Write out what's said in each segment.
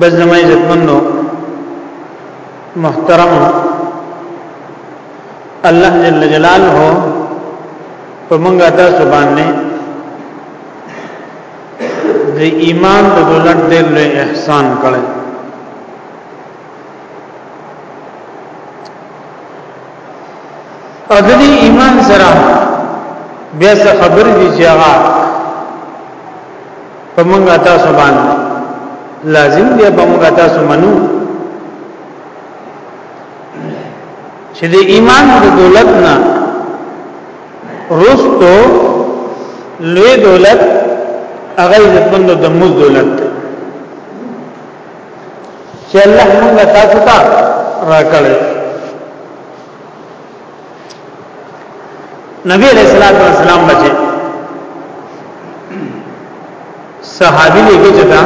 بس زما عزت مندو محترم الله جل جلاله په مونږه تاسو باندې د ایمان د دولت ډېر لوی احسان کړی او د دې ایمان سره بیا څه خبر دي چې هغه په موږ تاسو باندې لازم دی په موږ تاسو منو چې د ایمان د دولت نه رستو لوی دولت هغه عزتمند د موږ دولت دی چې الله موږ تاسو ته راکړي نبی علیہ الصلوۃ والسلام بچي صحابي لګي چې دا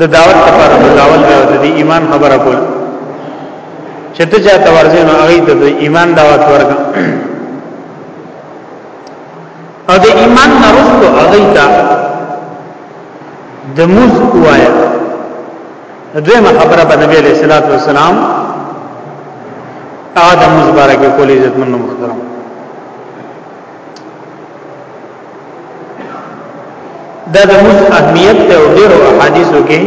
د دعوت لپاره د دعوت لپاره د ایمان خبره کول چې ته چاته ورځې نو هغه ته د ایمان دعوت ورکړه او د ایمان نرسته هغه ته د موز وایا دویمه خبره په نبی علیہ الصلوۃ والسلام هغه د موز بارکه کولې عزت منو محترم دا د موز اهمیت ته ډیرو احادیثو کې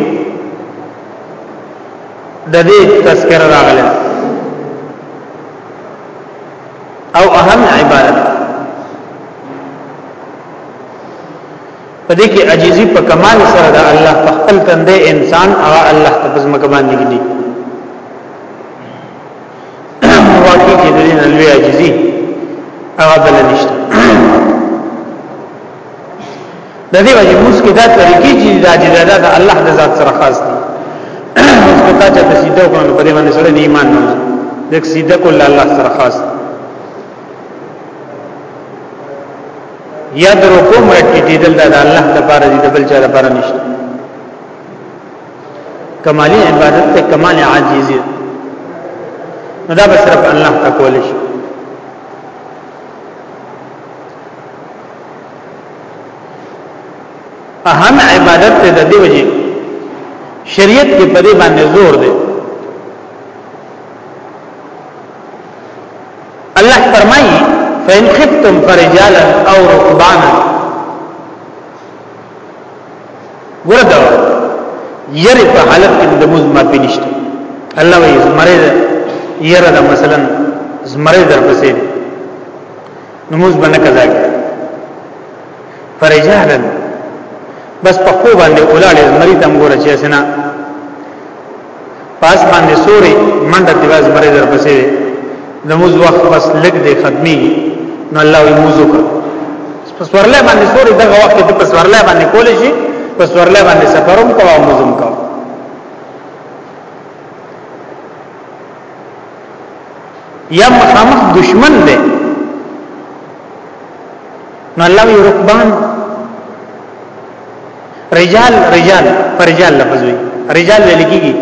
د دې تذکر راغله او اهم عبارت په دې کې عجیزی په کمال سره د الله په خپل تندې انسان هغه الله ته په ځمکه باندې کړي واقعي کې د دې لوی عجیزی هغه بل نشته د دې وجه موږ کې دا طریقې چې د عجزه د الله د ذات سره خاص دي اوس په تاجه د سیده کوم په دې باندې سره ایمان نه دک سیده کول الله سره خاص دي یا درو کوم رټی دل دا الله د بار دي د بل چا د بار نشته کمالی عبادت ته کمال عاجزی نو دا به صرف الله ته کول شي اهم عبادت ته د دې وجه شریعت کې په دې باندې زور دی الله فرمایي فإن خفتم فرجالا او ركبانا ورته یری په حالت کې د موز ما پینشته الله وایي زمره یره دا مثلا زمره در پسې نموز باندې قضا کوي فرجالا بس په خو باندې اولاړې زمری تم ګور چې سنا پاس باندې سوري منډه دی واز مری در پسې نموز وخت بس لګ دی ختمي نو الله یې موزو کا پس ورله باندې سوري دغه وخت ته پس ورله باندې کول شي پس ورله باندې سفروم کا او موزم کا یا مخامخ دشمن دی نو الله یې رکبان رجال رجال پر رجال لفظ وي رجال ویل کیږي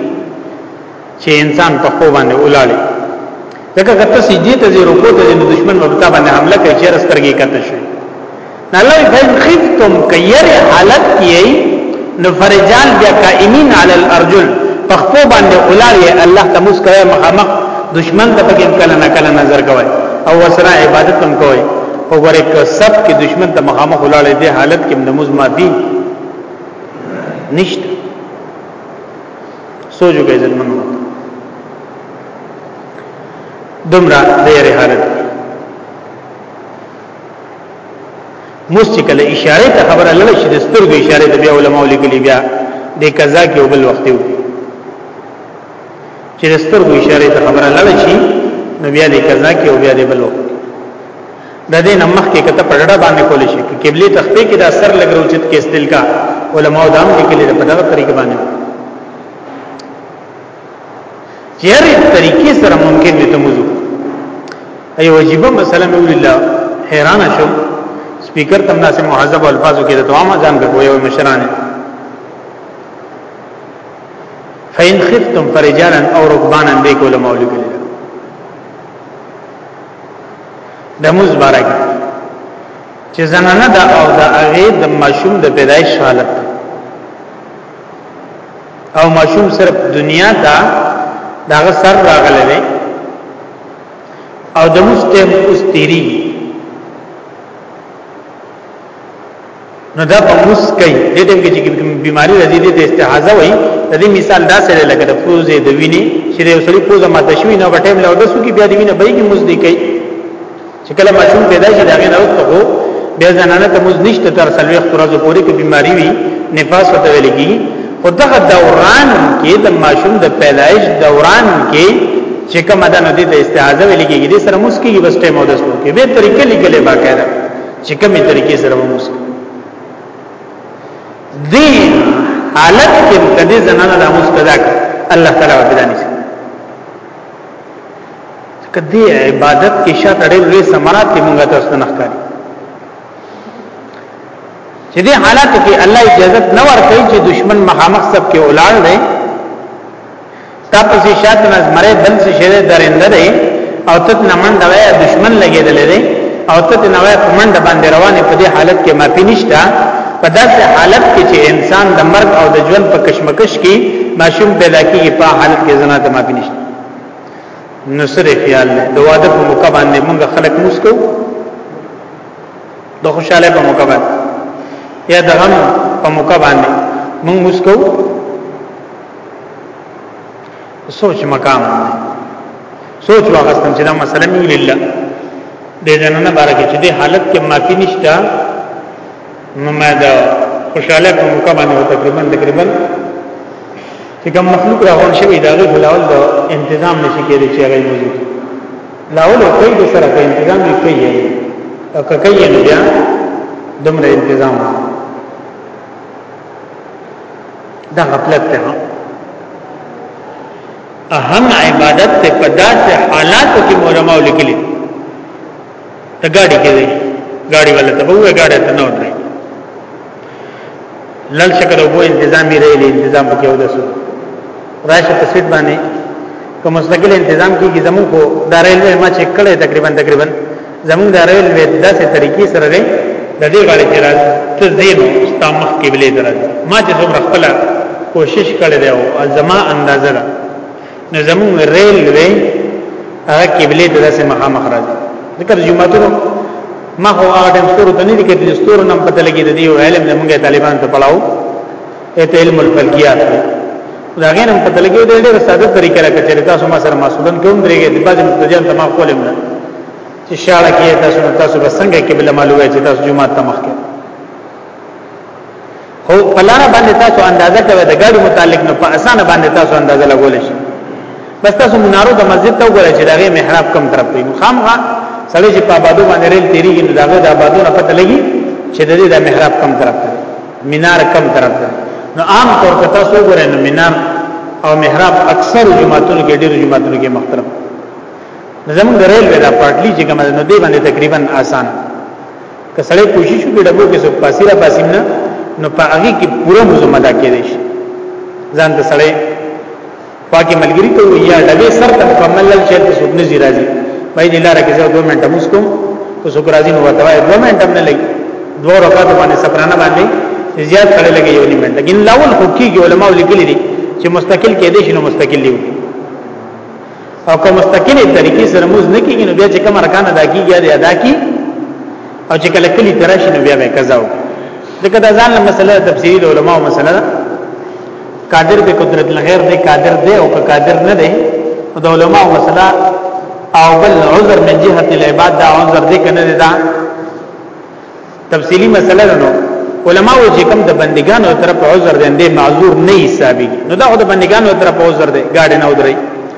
چې انسان په خو باندې ولاړی لکه کته سجدي ته زیرو کو ته د دشمن مبتا باندې حمله کوي چې رسترګي کته شي الله فین خفتم کیر حالت یی نو فرجال بیا قائمین علی الارجل پخپو باندې ولاړی الله ته مسکوي مخامخ دشمن ته پکې کله نه کله نظر کوي او وسره عبادت هم کوي وګوره که سب کې دشمن ته مخامخ ولاړې دي حالت کې نماز ماتي نشته سوچو کې عزت منو دمرا دیر حالت مستقل اشاره ته خبره لړ شي د سترګو اشاره د بیا علماء لیکلي بیا د قضا کې وبل وخت وي چې د سترګو اشاره ته خبره لړ شي نو بیا دې قضا کې او بیا دې بلو د دې نمخ کې کته پړړه باندې کول شي چې قبله تخته کې دا سر لګرو چې کې استل کا علماء دام کې کلی په دغه طریقې باندې چیرې طریقې سره ممکن دي ته موضوع ای واجبہ مسله مې ولله حیران شو سپیکر تم ناسه مهذب الفاظو کې د دوام ځان کوي مشرانه فین خفتم فرجالا او رکبانا دې کوله مولوی کړي د موز بارک چې زنانه دا او دا هغه د ماشوم د پیدایش حالت او ماشوم صرف دنیا ته داغه سر راغلی دی او د مستم اوس تیری نو دا په موس کوي د دې کې چې بیماری راځي د استحاضه وي د دې مثال دا سره لکه د پوزې د وینې چې د وسړي پوزه ماته شوی نه وټیم له دسو کې بیا د وینې بېګي موس دی کوي چې کله ماشوم پیدا شي دا غي نه وخت هو بیا زنانه ته موس نشته تر سلوي خورازو پورې کې بیماری وي نفاس وته ویل کی او دغه دوران کې د ماشوم د پیدایش دوران کې چې کومه د نو د استحاضه ویل کېږي د سره موس کېږي بس ټیم او د سو کې به طریقې لیکلې باقاعده چې کومې طریقې سره موږ دې حالت کې کدي زنانه د موږ قضا کړ الله تعالی وبداني کدي عبادت کې شاته ډېر لوی ثمرات موږ تاسو نه ښکاري چې دې حالت کې الله اجازه نه ورکړي چې دشمن مخامخ سب کې اولاد دی تا پسې شاته نظمره بل څه شوی درنده دی او تت نمن دوی دشمن لګیدل دی او تت نوې پمنډ باندې روانه په دې حالت کې مافي نشته په داسې حالت کې چې انسان د مرګ او د ژوند په کشمکش کې ماشوم پیدا کیږي په حالت کې زنا ته مافي نشته نو سره خیال دی د واده په موقع باندې موږ خلک مسکو د خوشاله په موقع باندې یا د غم په موقع باندې موږ مسکو سوچ مقام سوچ واغستم چې دا مسله مې ولله د جننه بارکه چې د حالت کې معافي نشته نو ما دا خوشاله کوم کمانه تقریبا تقریبا چې کوم مخلوق راغون شوی دا غي بلاول د انتظام نشي کېدی چې هغه موجود لاول او کوي د سره په انتظام یې کوي او کوي نه بیا دومره انتظام دا غفلت ته اهم عبادت ته په داسې حالاتو کې علماء لیکلي ته ګاډي کې دی ګاډي ولا ته وې ګاډي ته نه ودرې لال شکر وو انتظامی رېلې انتظام پکې ودسو راشه په سیټ باندې کوم مستقل انتظام کیږي زمو کو دا ریلوی ما چیک کړي تقریبا تقریبا زمونږ د ریل وې داسې طریقې سره دی د دې غاړې چې راځي ته زینو ستا مخ کې بلې درځي ما چې څومره خپل کوشش کړی دی او زما اندازه ده نو زمونږ ریل وې هغه کې بلې ته داسې مخامخ راځي ذکر جمعتونو ما هو هغه ټیم ستورو ته نه لیکل ستورو نم پته لګي د دې علم زمونږ طالبان ته پلاو ایت علم الفلکیات دا غیر هم پته لګي د ډېر ساده طریقې را کچې تاسو ما سره مسعودن کوم درېږي د بعض متجان ته ما کولم نه چې شاړه کې تاسو تاسو بسنګ کې بل معلومه چې تاسو جمعه ته مخ کې هو پلار باندې تاسو اندازه کوي د ګاډو متعلق نو په اسانه باندې تاسو اندازه لګول شي بس تاسو منارو د مسجد ته وګورئ چې دغه محراب کم طرف دی خامغه سړی چې په آبادو باندې ریل تیریږي نو دغه د آبادو نه پته لګي چې د دې د محراب کم طرف دی منار کم طرف ده نو عام طور په تاسو ګورئ نو منار او محراب اکثر جماعتونو کې ډېر جماعتونو کې مختلف زمونږ ریل ودا پارټلی چې کوم نو دی باندې تقریبا آسان که سړی کوشش وکړي ډبو کې څوک پاسې را پاسې نه نو په هغه کې پوره مزمدا کېږي ځان ته سړی پاکي ملګری ته ویا ډبه سر ته مکمل لل چې ته سګنه زی راځي وای دی لار کې زه 2 منټه مسکم کو سګ راځي نو وته وای 2 منټه نه لګي دوه رکعات باندې سفرانه باندې زیات کړي لګي یو نیم منټه ګین لاول خو کیږي علماء لیکلي دي چې مستقل کې دي شنو مستقل دی او کوم مستقلی طریقې سره موز نه کیږي نو بیا چې کوم ارکان ادا کیږي ادا کی او چې کله کلی تراشي نو بیا به قضا وکړي دغه د ځان مسله تفسیر علماء مسله ده قادر به قدرت الغیر دی قادر دی او که قادر نه دی د علماء مسله او بل عذر من جهه العباد دا عذر دی کنه دا تفصیلی مسله ده نو علماء چې کوم د بندګانو طرف عذر دی معذور نه حسابي نو دا د بندګانو طرف عذر دی گاډي نه ودري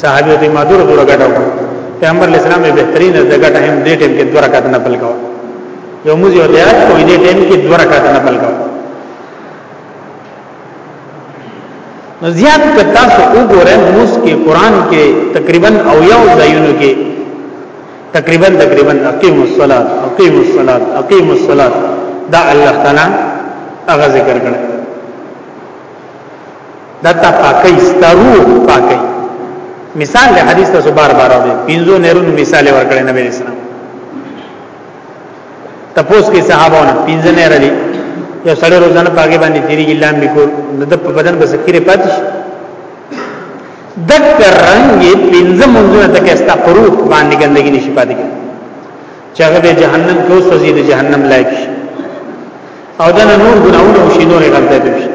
صحابي ته ما دور دور غټو پیغمبر اسلام به بهترین د غټه هم دې ټیم کې دوه رکعات نه پل کاو یو موږ یو دیات کوی دې ټیم کې دوه رکعات نه پل کاو نو زیات کتا سو وګوره موږ کې قران کې تقریبا او یو ځایونو کې تقریبا تقریبا اقیم الصلاه اقیم الصلاه اقیم الصلاه دا الله تعالی هغه ذکر کړی دا تا پاکي ستا روح پاکي مثال له حدیث تاسو بار بار اورئ پینځو نهرون مثال ورکړی نبی اسلام تپوس کې صحابهونه پینځه نهر دي یو سړی روزانه پاګې باندې تیری ګلام لیکو نو د په بدن بس کېره پاتش دک رنگ پینځه منځونه تک استا پروح باندې ګندګي نشي پاتې کېږي چې هغه به جهنم کې اوس وزید جهنم لایق شي او دنه نور ګناونه وشي نور غلطه دي وشي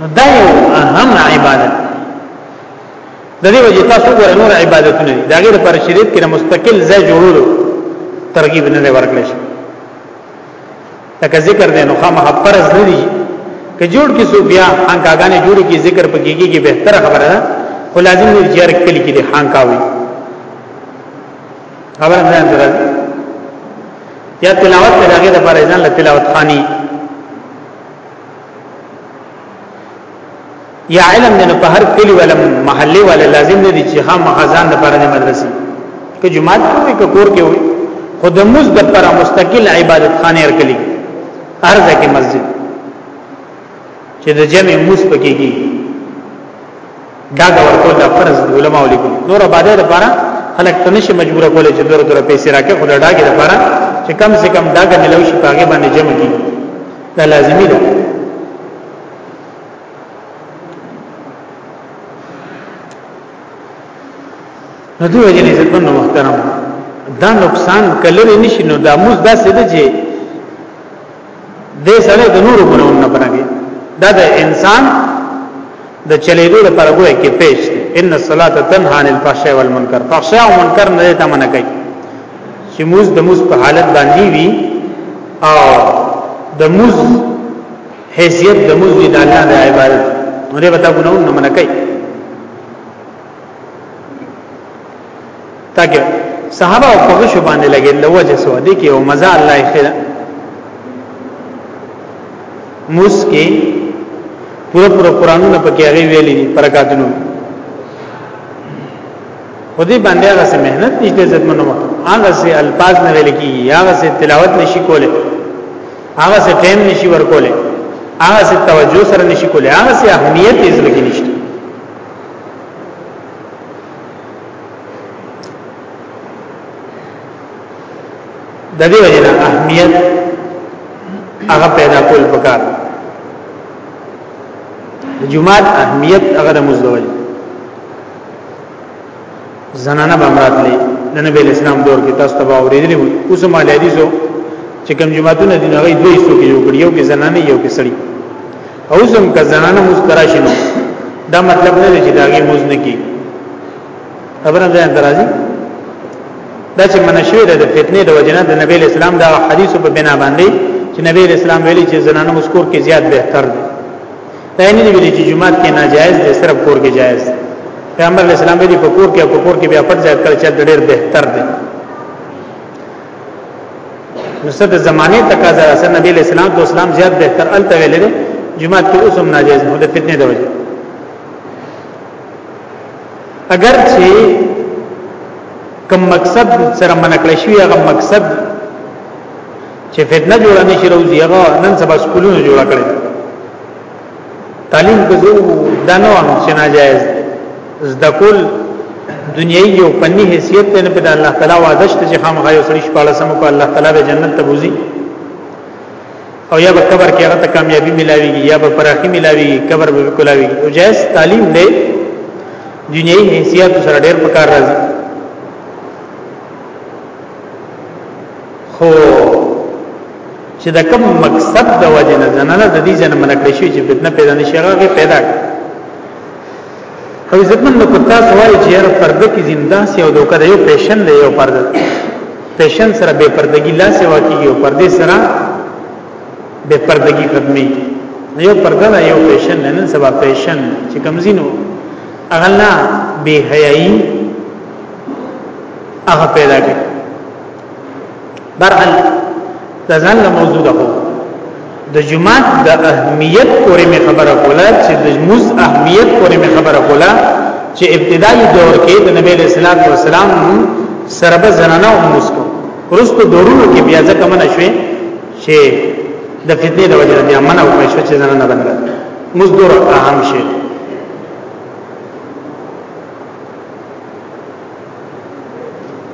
نو دا یو اهم عبادت د دې وجه تاسو ګور نور عبادتونه دي دا غیر پر شریعت کې مستقل ځای جوړولو ترغیب نه دی ورکړل شي لکه ذکر دی نو خامہ فرض نه دي که جوړ کې سو بیا هانکاګانې جوړ کې ذکر پکېږي کې بهتره خبره ده ولازم نه جرک کلی کې دي هانکاوي خبر نه درځي یا تلاوت ته هغه د پاره ځان له تلاوت خاني یا علم نه په هر کلی ولا محله ولا لازم نه دي چې هم خزان د پاره د مدرسې که جماعت کوي که کور کې وي خود موږ د پر مستقل عبادت خانه هر کلی هر ځکه مسجد چې د جمع موس پکېږي دا د ورکو د فرض دی علماء لیکي نور باندې لپاره خلک ته نشي مجبور کولای چې دور دور پیسې راکې خو دا ډاګه لپاره چې کم سے کم دا غنې لوي شي پاګې باندې جمع کی دا لازمي ده نو دوی جن عزت نو محترم دا نقصان کلر نشي نو دا موږ دا سده چې دې سره د نور ګناونه نه برګي دا د انسان د چلیدو لپاره ګویا کې پېښ دی ان الصلاه تنها عن الفحشاء والمنکر فحشاء او منکر نه ته منع کوي چې موږ د موږ په حالت باندې وي او د موږ حیثیت د موږ د الله د عبادت نو دې وتا ګناونه نه منع کوي تاکه صحابه او په غشو باندې لګیدل وجه سو دي کې او مزه الله یې خیر موس کې پورا پورا قرانونه پکې هغه ویلي دي پرکاتونو خودی باندې هغه سه مهنت نشته عزت منو هغه سه الفاظ نه ویل کی هغه سه تلاوت نشي کوله هغه سه ټیم نشي ورکوله هغه سه توجه سره نشي کوله هغه سه اهمیت یې زړه کې نشته د دې وجنه اهمیت هغه پیدا کول پکار جمعات اهمیت هغه د مزدوج زنانه بمرات لې د نبی اسلام دور کې تاسو ته اوریدلې اوس مال حدیثو چې کوم جمعاتونه دي هغه دوی څوک یو کړی یو کې زنانه یو کې سړی او زم که زنانه مسترا شنو دا مطلب نه دی چې داګه موز نه کی خبره ده درازي دا چې منشوي ده د فتنې د وجنه د نبی اسلام دا حدیث په بنا باندې چې نبی اسلام ویلي چې زنانه مسکور کې زیات بهتر دي دا نه دی ویلي چې جمعات کې ناجایز دي صرف کور کې جایز دي پیغمبر اسلام ویلي په کور کې په کور کې بیا پټ ځای کړ چې ډېر بهتر دي نو څه د زمانه تقاضا سره نبی له سلام تو اسلام زیات بهتر ال ته ویل دي جماعت ته اوسم ناجیز نه د فتنې د وجه اگر چې کوم مقصد سره منکړی شي هغه مقصد چې فتنه جوړه نشي راوځي هغه نن سبا سکولونه جوړ کړي تعلیم کې دوه دانو چې ناجایز زدکول دنیوي او فني حیثیت ته نه پیدا الله تعالی وعده شته چې خامخا یو سړي شپاله سم کو الله تعالی به جنت ته بوزي او یا به قبر کې هغه ته کامیابی ملاويږي یا به پراخي ملاويږي قبر به کولاويږي او جائز تعلیم دی دنیوي حیثیت سره ډېر پکار راځي خو چې د کوم مقصد د وجه نه زنانه د دې ځنه منکړې شي چې فتنه پیدا نشي هغه پیدا کړي او عزتمن نو کتا سوال چې هر فرد کې زنده سي او دوکه یو پیشن دی یو فرد پیشن سره بے پردګي لا سیوا کیږي او پردې سره بے پردګي ختمي یو پرده نه یو پیشن نن سبا پیشن چې کمزینو اغلا بے حیايي هغه پیدا کړي برحال دا ځان له موضوع ده د جمعات د اهمیت پورې مې خبره کوله چې د موز اهمیت پورې مې خبره کوله چې ابتدایي دور کې د نبی له صلوات و سلام سره به زنانه او موس کو ورستو دورونو کې بیا ځکه منه شوې چې د فتنې د وجه بیا منه وکړي شو چې زنانه باندې موز دور اهم شي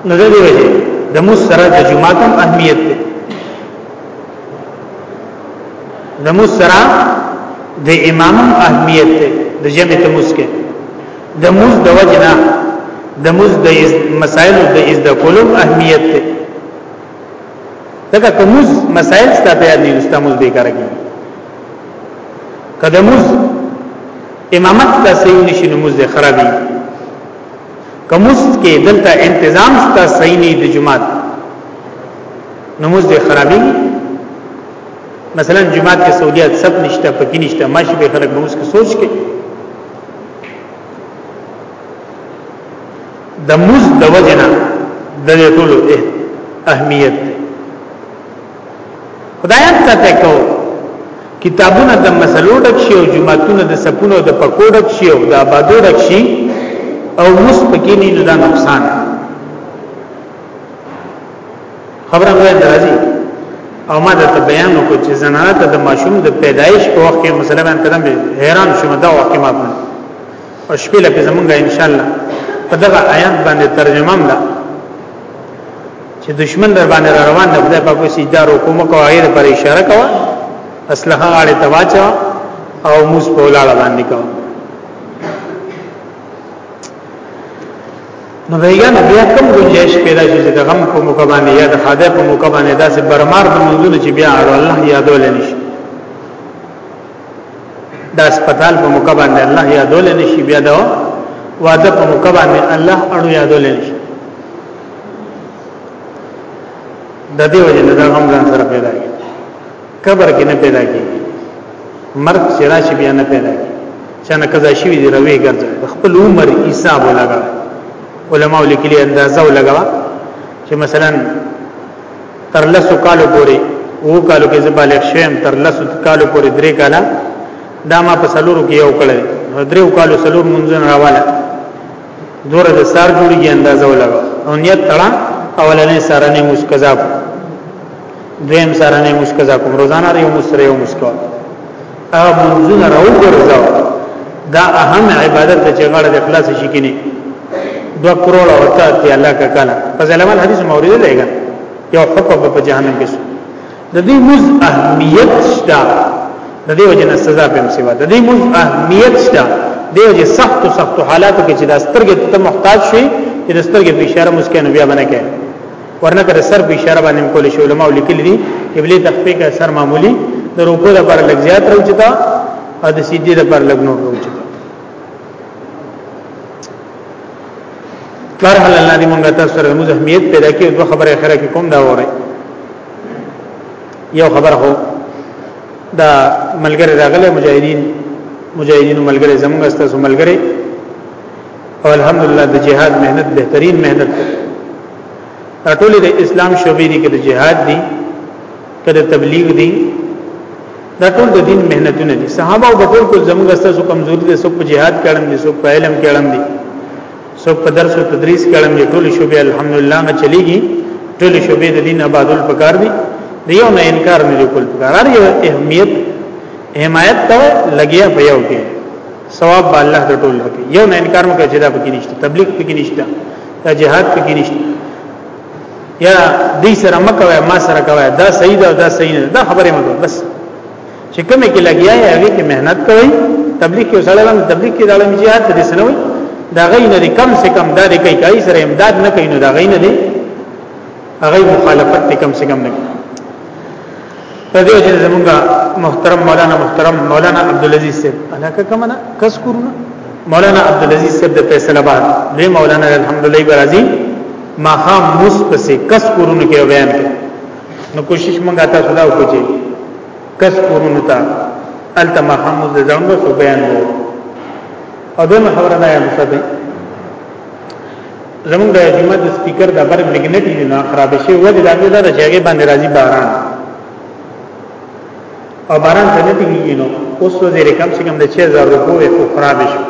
نو دې وجه د مسره د جمعات هم اهمیت دی د مسره د امام هم اهمیت دی د جمع ته مسکه د مز د وجنا د مز د مسائل د از د کولم اهمیت دی دغه کومز مسائل ستاسو یاد نه استعمال دی کارګي کدمز امامت ته صحیح نشي نماز خرابي که موس کې دلته انتظام ستا صحیح نه د جمعات نو موس دې خرابې مثلا جمعات کې سعودیات سب نشته پکې نشته ماشي به خلک موس کې سوچ کې د موس د وجنه د ټولو اهمیت خدایان ته ته کو کتابونه د مسلو ډک شي او جمعتونه د سپونو د پکو ډک شي او د آبادو ډک شي او مس پکې نه دا نقصان خبره مې درځي او ما د بیان کو چې زنانه ته د ماشوم د پیدایش په وخت کې مسلمان کدم حیران شوم دا وخت ما په او شپې لکه زمونږه ان شاء الله په دغه آیات باندې ترجمه مله چې دشمن در باندې را روان دی خدای پاک سجده رکوع مکو غیر پر اشاره کوه اسلحه غاړه تواچا او موس په ولاړه باندې کوه نو ویګان بیا کوم گنجائش پیدا شي چې د غم په موقع باندې یا د خاده په موقع باندې داسې برمار د منځونو چې بیا اړ الله یادول نشي د هسپتال په موقع باندې الله یادول نشي بیا دا واده په موقع باندې الله اړو یادول نشي د دې وجه نه دا غم ځان سره پیدا کی قبر کې نه پیدا کی مرګ چې راشي بیا نه پیدا کی چا نه قضا شي دی روي ګرځي خپل عمر حساب لګا علماء لیکلي اندازه لګا چې مثلا تر لسو کالو پورې وو کالو کې زبالغ شیم تر لسو کالو پورې درې کاله دا ما په سلورو کې یو کړل درې کالو سلور منځن راواله دوره د سار جوړیږي اندازه ولګا او نیت تړه اولنې سارنه مسکزا کو دویم سارنه مسکزا کو روزانه ریو مسره یو مسکو او منځونه راو ګرځاو دا اهم عبادت چې غړ د اخلاص شي کینی دو کروڑ اوتا تی الله کا کالا فضل اول حدیث مورد لے گا یو حکم په جهنم کې د دې مز اهمیت شته د دې وجه نه سزا په سیوا د دې مز اهمیت شته د دې سخت سخت حالاتو کې چې د سترګې ته محتاج شي چې د سترګې په اشاره مسکین بیا باندې کوي ورنه کړه سر په اشاره باندې کول شي علماء لیکل دي قبله تخفیق اثر معمولی د روکو د پر لګ زیات راوچتا او د سیدی د پر لګ نور راوچتا بهرحال الله دې مونږ ته سره مزه اهمیت پیدا کړي او خبره خره کې کوم دا وره یو خبر هو دا ملګری راغله مجاهدین مجاهدین ملګری زموږ ستاسو ملګری او الحمدلله د جهاد مهنت بهترین مهنت ده ټول د اسلام شوبې دي کې د جهاد دي کله تبلیغ دي دا ټول د دین مهنتونه دي صحابه او بټول کو زموږ ستاسو کمزوري دي سو په جهاد کړم دي سو په علم کړم دي څوک په درس او تدریس کې اړم دي ټول شوبې الحمدلله نه چلیږي ټول شوبې د دین آبادول پکار دي د یو نه انکار نه کول پکار هر یو اهمیت حمایت ته لګیا په یو کې ثواب به الله د ټول لکه یو نه انکار مکه چې دا پکې نشته تبلیغ پکې نشته دا جهاد پکې نشته یا دې سره مکه ما سره کوي دا صحیح ده دا صحیح نه دا خبره مګو بس چې کومه کې لګیا یې هغه کې مهنت کوي تبلیغ کې وسړل هم تبلیغ کې دالم jihad دې سنوي دا غي نه کم سے کم دا دې کوي کوي سره امداد نه کوي نو دا غي نه دي هغه مخالفت دې کم سے کم نه کوي په دې چې زمونږه محترم مولانا محترم مولانا عبد العزيز صاحب علاقه کمنه کس کورونه مولانا عبد العزيز صاحب د فیصل آباد له مولانا الحمدلله برازي ما هم مس پسې کس کورونه کې بیان کړ نو کوشش مونږه تاسو دا وکړو کس کورونو ته الته ما هم د ځان نو سو بیان وو او دغه خبره دا یم څه ده زمونږ د جمعه د سپیکر د بر میګنیټی نه خراب شي و دي دا نه دا چې هغه باندې راځي باران او باران څنګه کیږي نو اوس وزیر کم سے کم د 6000 روپو خراب شي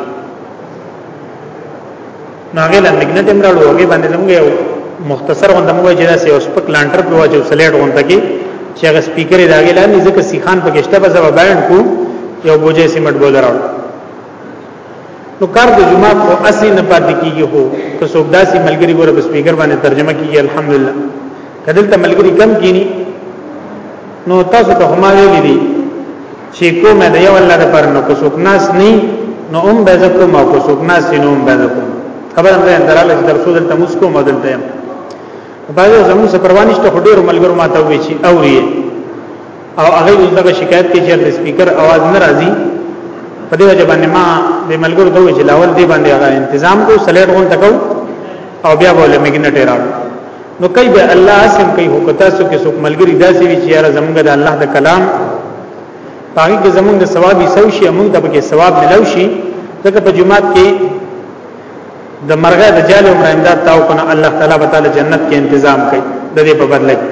نو هغه لا مګنټ هم راړو هغه باندې زموږ یو مختصر غونډه موږ چې دا سې اوس په کلانټر په واجو سلیټ غونډه کې چې هغه سپیکر یې داګه لاندې ځکه سیخان په کېشته په ځواب بیان کو یو بوجه سیمټ بوله راړو نو کار د جمعه کو اسی نه پاتې کیږي هو که څوک داسې ملګری ګوره په سپیکر باندې ترجمه کیږي الحمدلله کدل ته ملګری کم کینی نو تاسو ته هم ویلي دي چې کوم د یو الله د پر نو کو څوک ناس نه نو هم به زکو ما کو څوک ناس نه هم به زکو خبر هم ده دراله چې درسو دلته مسکو مدل ته بعضو زموږ سره پروانیش ته ډېر ملګرو ما ته وی چې اوري او هغه دغه شکایت کې چې د سپیکر आवाज نه راځي په دې وجه باندې ما د ملګرو ته وی چې لاول دې باندې هغه تنظیم کو سلیټ غون تکو او بیا بوله میګنټ راو نو کوي به الله اسم کوي هو کتا سو کې څوک ملګری داسې وي چې یاره زمونږ د الله د کلام پاره کې زمونږ د ثواب یې سو شي موږ د پکې ثواب ملو شي ځکه په جمعات کې د مرغه د جال عمر امداد تاو کنه الله تعالی به تعالی جنت کې تنظیم کوي د دې په بدله کې